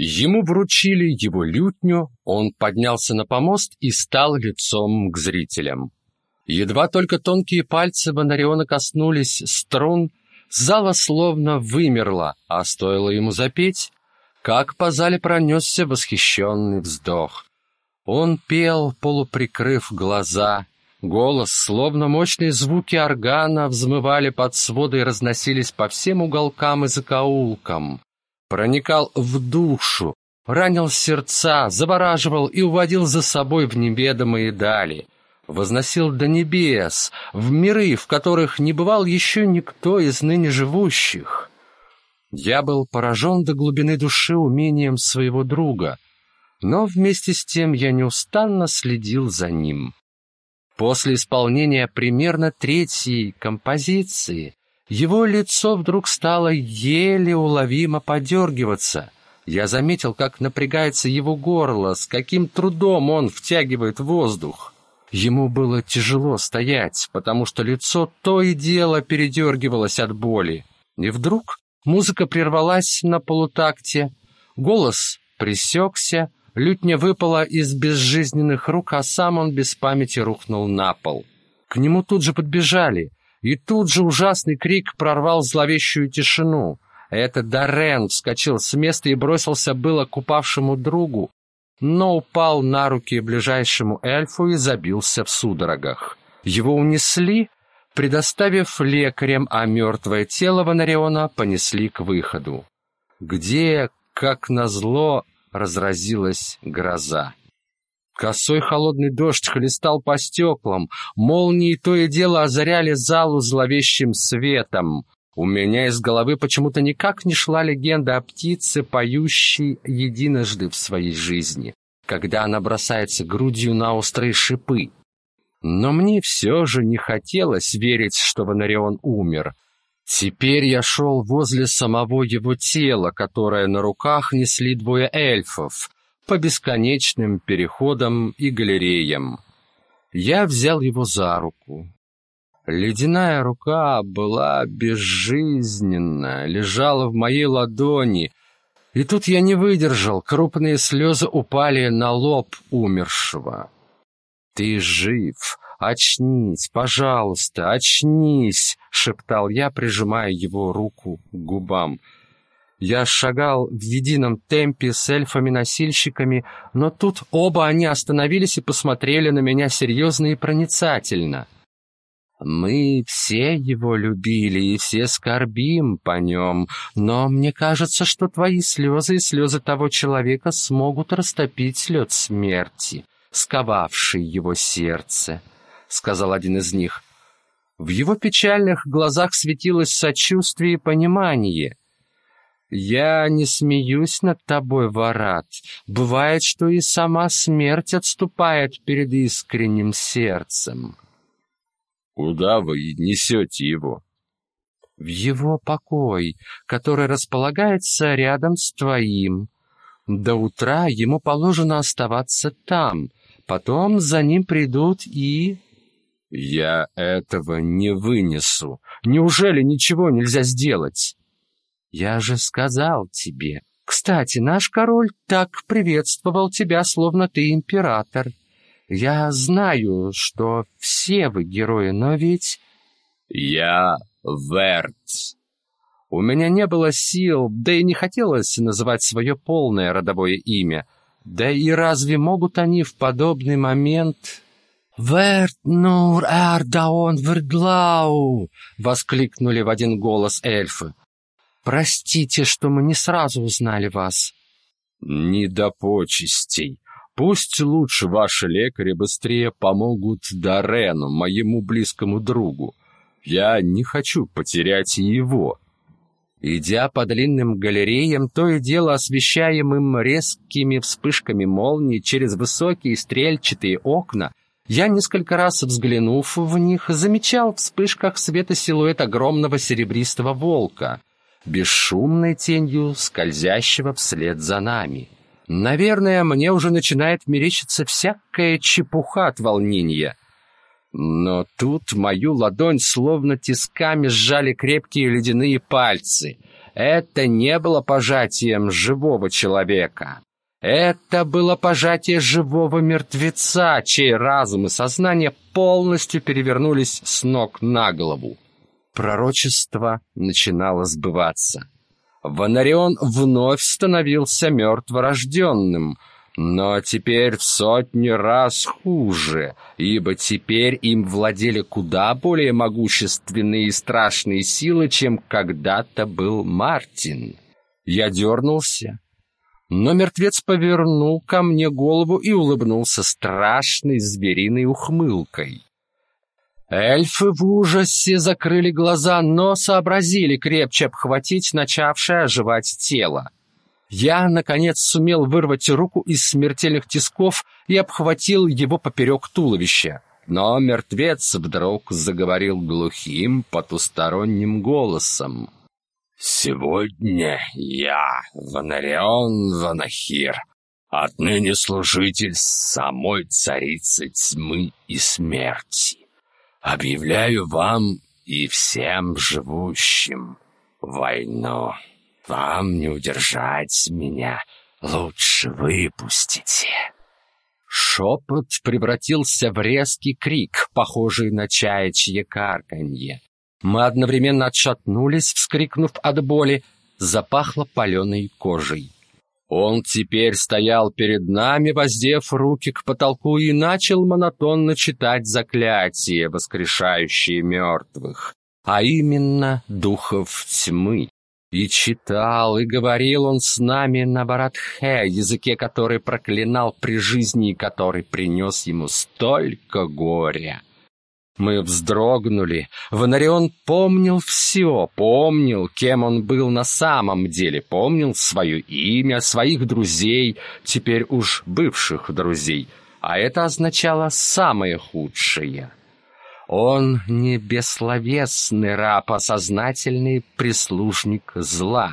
Ему вручили его лютню, он поднялся на помост и стал лицом к зрителям. Едва только тонкие пальцы Бонариона коснулись струн, зала словно вымерла, а стоило ему запеть, как по зале пронесся восхищенный вздох. Он пел, полуприкрыв глаза. Голос, словно мощные звуки органа, взмывали под своды и разносились по всем уголкам и закоулкам. Проникал в душу, ранил сердца, завораживал и уводил за собой в неведомые дали. Возносил до небес, в миры, в которых не бывал еще никто из ныне живущих. Я был поражен до глубины души умением своего друга — но вместе с тем я неустанно следил за ним. После исполнения примерно третьей композиции его лицо вдруг стало еле уловимо подергиваться. Я заметил, как напрягается его горло, с каким трудом он втягивает воздух. Ему было тяжело стоять, потому что лицо то и дело передергивалось от боли. И вдруг музыка прервалась на полутакте, голос пресекся, Лютня выпала из безжизненных рук, а сам он без памяти рухнул на пол. К нему тут же подбежали, и тут же ужасный крик прорвал зловещую тишину. Это Дарен вскочил с места и бросился было к упавшему другу, но упал на руки ближайшему эльфу и забился в судорогах. Его унесли, предоставив лекарям, а мертвое тело Ванариона понесли к выходу. Где, как назло, разразилась гроза. Косой холодный дождь хлестал по стеклам, молнии то и дело озаряли залу зловещим светом. У меня из головы почему-то никак не шла легенда о птице, поющей единожды в своей жизни, когда она бросается грудью на острые шипы. Но мне все же не хотелось верить, что Ванарион умер — Теперь я шел возле самого его тела, которое на руках несли двое эльфов, по бесконечным переходам и галереям. Я взял его за руку. Ледяная рука была безжизненна, лежала в моей ладони, и тут я не выдержал, крупные слезы упали на лоб умершего. «Ты жив!» «Очнись, пожалуйста, очнись!» — шептал я, прижимая его руку к губам. Я шагал в едином темпе с эльфами-носильщиками, но тут оба они остановились и посмотрели на меня серьезно и проницательно. Мы все его любили и все скорбим по нем, но мне кажется, что твои слезы и слезы того человека смогут растопить лед смерти, сковавший его сердце. — сказал один из них. В его печальных глазах светилось сочувствие и понимание. «Я не смеюсь над тобой, Варат. Бывает, что и сама смерть отступает перед искренним сердцем». «Куда вы несете его?» «В его покой, который располагается рядом с твоим. До утра ему положено оставаться там, потом за ним придут и...» «Я этого не вынесу. Неужели ничего нельзя сделать?» «Я же сказал тебе. Кстати, наш король так приветствовал тебя, словно ты император. Я знаю, что все вы герои, но ведь...» «Я Верт». У меня не было сил, да и не хотелось называть свое полное родовое имя. Да и разве могут они в подобный момент «Верт нур эрдаон вердлау!» — воскликнули в один голос эльфы. «Простите, что мы не сразу узнали вас». «Не до почестей. Пусть лучше ваши лекари быстрее помогут Дарену, моему близкому другу. Я не хочу потерять его». Идя по длинным галереям, то и дело освещаемым резкими вспышками молний через высокие стрельчатые окна, я несколько раз взглянув в них, замечал в вспышках света силуэт огромного серебристого волка, бесшумной тенью скользящего вслед за нами. Наверное, мне уже начинает мерещиться всякая чепуха от волнения. Но тут мою ладонь словно тисками сжали крепкие ледяные пальцы. Это не было пожатием живого человека. Это было пожатие живого мертвеца, чей разум и сознание полностью перевернулись с ног на голову. Пророчество начинало сбываться. Ванарион вновь становился мертворожденным, но теперь в сотни раз хуже, ибо теперь им владели куда более могущественные и страшные силы, чем когда-то был Мартин. Я дернулся, но мертвец повернул ко мне голову и улыбнулся страшной звериной ухмылкой. Эльфы в ужасе закрыли глаза, но сообразили крепче обхватить начавшее оживать тело. Я, наконец, сумел вырвать руку из смертельных тисков и обхватил его поперек туловища. Но мертвец вдруг заговорил глухим, потусторонним голосом. «Сегодня я, Ванарион Ванахир, отныне служитель самой царицы тьмы и смерти, объявляю вам и всем живущим войну. Вам не удержать меня, лучше выпустите». Шепот превратился в резкий крик, похожий на чаячье карканье. Мы одновременно отшатнулись, вскрикнув от боли, запахло паленой кожей. Он теперь стоял перед нами, воздев руки к потолку, и начал монотонно читать заклятия, воскрешающие мертвых, а именно духов тьмы. И читал, и говорил он с нами на Баратхе, языке который проклинал при жизни и который принес ему столько горя. Мы вздрогнули. Ванарион помнил все, помнил, кем он был на самом деле, помнил свое имя, своих друзей, теперь уж бывших друзей. А это означало самое худшее. Он не бессловесный раб, а сознательный прислужник зла.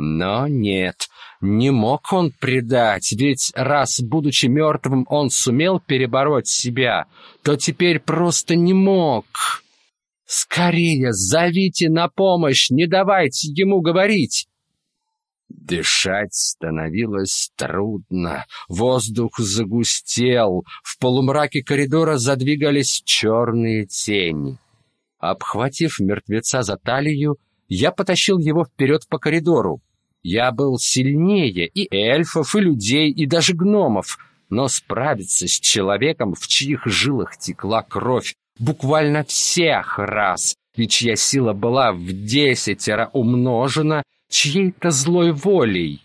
Но нет, не мог он предать, ведь раз, будучи мертвым, он сумел перебороть себя, то теперь просто не мог. «Скорее зовите на помощь, не давайте ему говорить!» Дышать становилось трудно, воздух загустел, в полумраке коридора задвигались черные тени. Обхватив мертвеца за талию, я потащил его вперед по коридору. Я был сильнее и эльфов, и людей, и даже гномов, но справиться с человеком, в чьих жилах текла кровь, буквально всех раз, и чья сила была в десятеро умножена чьей-то злой волей,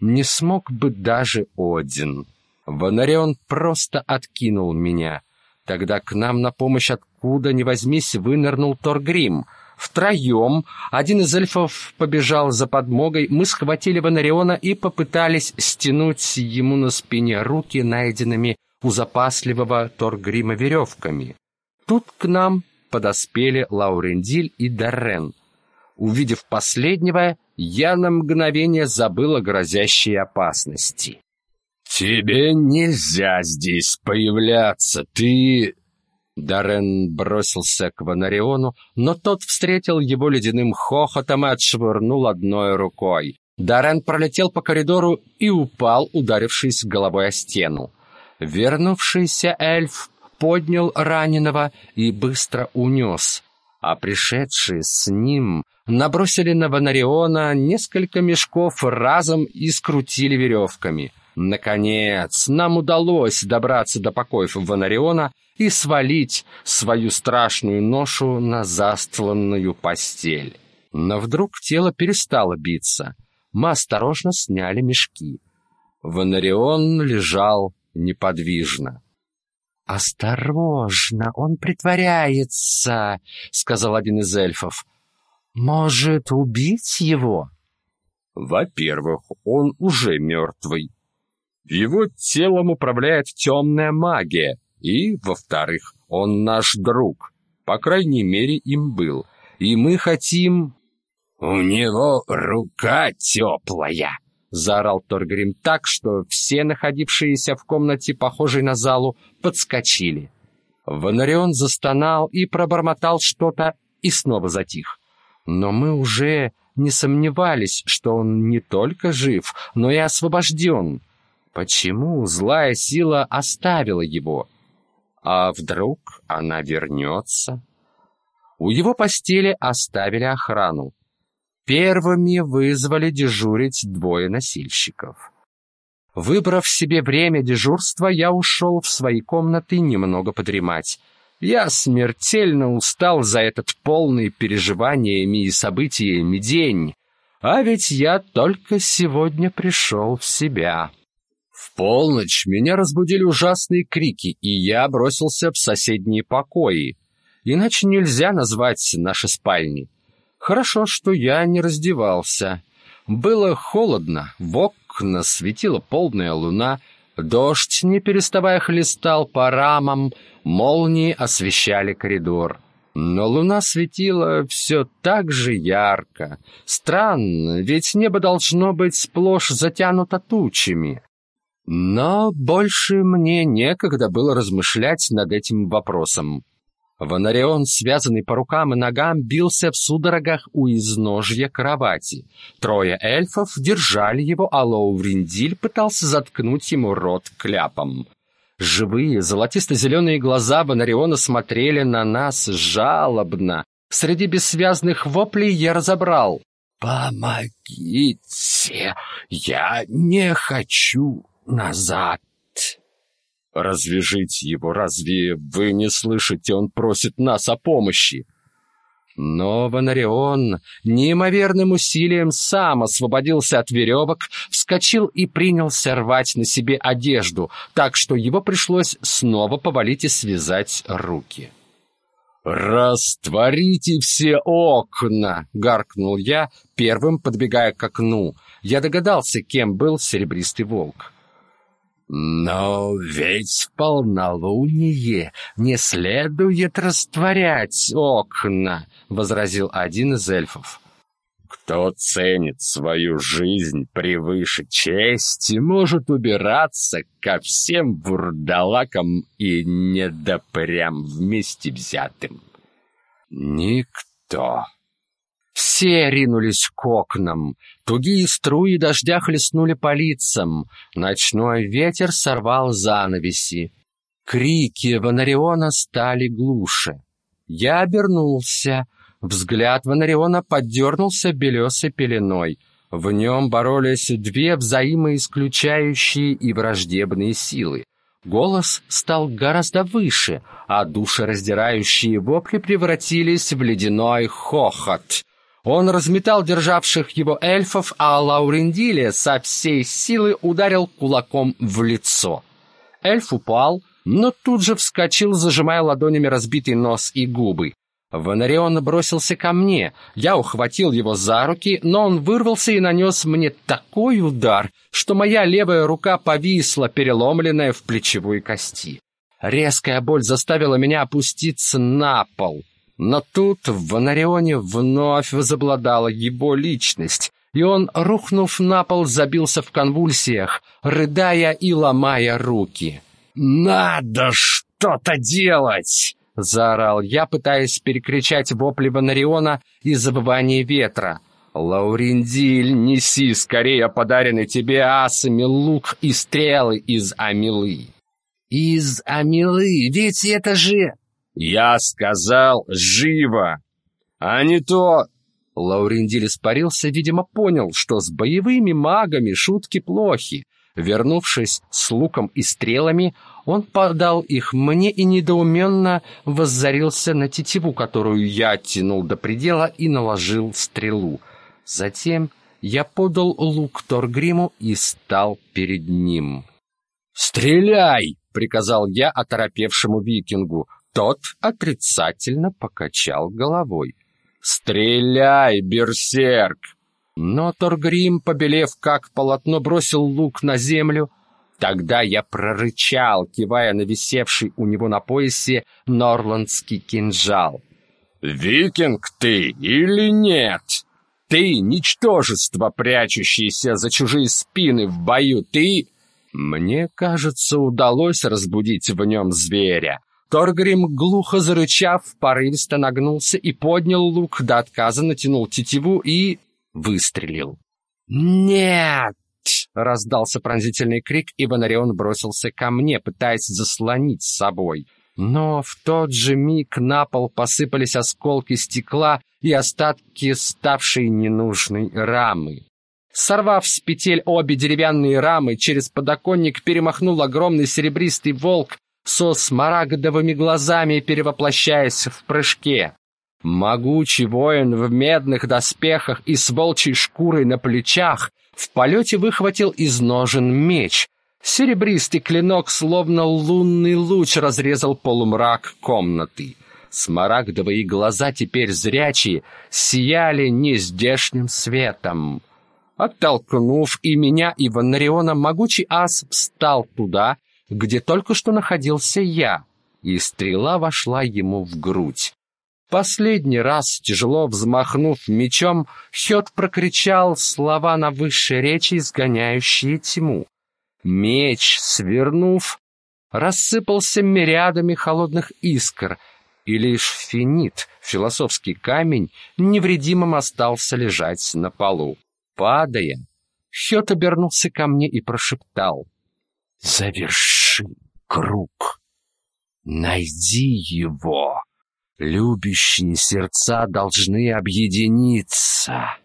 не смог бы даже Один. Вонарион просто откинул меня. Тогда к нам на помощь откуда ни возьмись вынырнул Торгрим — Втроем один из эльфов побежал за подмогой, мы схватили Ванариона и попытались стянуть ему на спине руки, найденными у запасливого Торгрима веревками. Тут к нам подоспели Лаурендиль и Даррен. Увидев последнего, я на мгновение забыл о грозящей опасности. «Тебе нельзя здесь появляться, ты...» Даррен бросился к Ванариону, но тот встретил его ледяным хохотом и отшвырнул одной рукой. Даррен пролетел по коридору и упал, ударившись головой о стену. Вернувшийся эльф поднял раненого и быстро унес, а пришедшие с ним набросили на Ванариона несколько мешков разом и скрутили веревками — Наконец, нам удалось добраться до покоев Ванариона и свалить свою страшную ношу на застланную постель. Но вдруг тело перестало биться. Мы осторожно сняли мешки. Ванарион лежал неподвижно. «Осторожно, он притворяется», — сказал один из эльфов. «Может, убить его?» «Во-первых, он уже мертвый. Его телом управляет темная магия, и, во-вторых, он наш друг. По крайней мере, им был. И мы хотим... «У него рука теплая!» — заорал Торгрим так, что все находившиеся в комнате, похожей на залу, подскочили. Ванарион застонал и пробормотал что-то, и снова затих. Но мы уже не сомневались, что он не только жив, но и освобожден. Почему злая сила оставила его? А вдруг она вернется? У его постели оставили охрану. Первыми вызвали дежурить двое носильщиков. Выбрав себе время дежурства, я ушел в свои комнаты немного подремать. Я смертельно устал за этот полный переживаниями и событиями день, а ведь я только сегодня пришел в себя. Полночь меня разбудили ужасные крики, и я бросился в соседние покои. Иначе нельзя назвать наши спальни. Хорошо, что я не раздевался. Было холодно, в окна светила полная луна, дождь, не переставая, хлестал по рамам, молнии освещали коридор. Но луна светила все так же ярко. Странно, ведь небо должно быть сплошь затянуто тучами. Но больше мне некогда было размышлять над этим вопросом. Ванарион, связанный по рукам и ногам, бился в судорогах у изножья кровати. Трое эльфов держали его, а Лоувриндиль пытался заткнуть ему рот кляпом. Живые, золотисто-зеленые глаза Ванариона смотрели на нас жалобно. Среди бессвязных воплей я разобрал. «Помогите! Я не хочу назад!» Развяжите его, разве вы не слышите, он просит нас о помощи? Но Ванарион неимоверным усилием сам освободился от веревок, вскочил и принялся рвать на себе одежду, так что его пришлось снова повалить и связать руки. «Растворите все окна!» — гаркнул я, первым подбегая к окну. Я догадался, кем был серебристый волк. «Но ведь в полнолуние не следует растворять окна», — возразил один из эльфов. «Кто ценит свою жизнь превыше чести, может убираться ко всем бурдалакам и недопрям вместе взятым». «Никто», все ринулись к окнам. Тугие струи дождя хлестнули по лицам. Ночной ветер сорвал занавеси. Крики Ванариона стали глуше. Я обернулся. Взгляд Ванариона поддернулся белесой пеленой. В нем боролись две взаимоисключающие и враждебные силы. Голос стал гораздо выше, а душераздирающие вопли превратились в ледяной хохот. Он разметал державших его эльфов, а Лаурендиле со всей силы ударил кулаком в лицо. Эльф упал, но тут же вскочил, зажимая ладонями разбитый нос и губы. Ванарион бросился ко мне. Я ухватил его за руки, но он вырвался и нанес мне такой удар, что моя левая рука повисла, переломленная в плечевой кости. Резкая боль заставила меня опуститься на пол. Но тут в Ванарионе вновь возобладала его личность, и он, рухнув на пол, забился в конвульсиях, рыдая и ломая руки. «Надо что-то делать!» — заорал я, пытаясь перекричать вопли Ванариона и забывание ветра. «Лаурендиль, неси скорее подаренный тебе асами лук и стрелы из Амилы!» «Из Амилы? Ведь это же...» «Я сказал живо, а не то...» Лаурендиль испарился, видимо, понял, что с боевыми магами шутки плохи. Вернувшись с луком и стрелами, он подал их мне и недоуменно воззарился на тетиву, которую я оттянул до предела и наложил стрелу. Затем я подал лук Торгриму и стал перед ним. «Стреляй!» — приказал я оторопевшему викингу. Тот отрицательно покачал головой. «Стреляй, берсерк!» Но Торгрим, побелев как полотно, бросил лук на землю. Тогда я прорычал, кивая на висевший у него на поясе норландский кинжал. «Викинг ты или нет? Ты — ничтожество, прячущееся за чужие спины в бою, ты...» Мне кажется, удалось разбудить в нем зверя. Торгрим, глухо зарычав, порывисто нагнулся и поднял лук, до отказа натянул тетиву и... выстрелил. «Нет!» — раздался пронзительный крик, и Бонарион бросился ко мне, пытаясь заслонить с собой. Но в тот же миг на пол посыпались осколки стекла и остатки ставшей ненужной рамы. Сорвав с петель обе деревянные рамы, через подоконник перемахнул огромный серебристый волк со смарагдовыми глазами, перевоплощаясь в прыжке. Могучий воин в медных доспехах и с волчьей шкурой на плечах в полете выхватил из ножен меч. Серебристый клинок, словно лунный луч, разрезал полумрак комнаты. Смарагдовые глаза, теперь зрячие, сияли нездешним светом. Оттолкнув и меня, и Ванариона, могучий ас встал туда, где только что находился я, и стрела вошла ему в грудь. Последний раз, тяжело взмахнув мечом, Хёд прокричал слова на высшей речи, изгоняющие тьму. Меч, свернув, рассыпался мириадами холодных искр, и лишь финит, философский камень, невредимым остался лежать на полу. Падая, Хёд обернулся ко мне и прошептал. «Заверши круг. Найди его. Любящие сердца должны объединиться».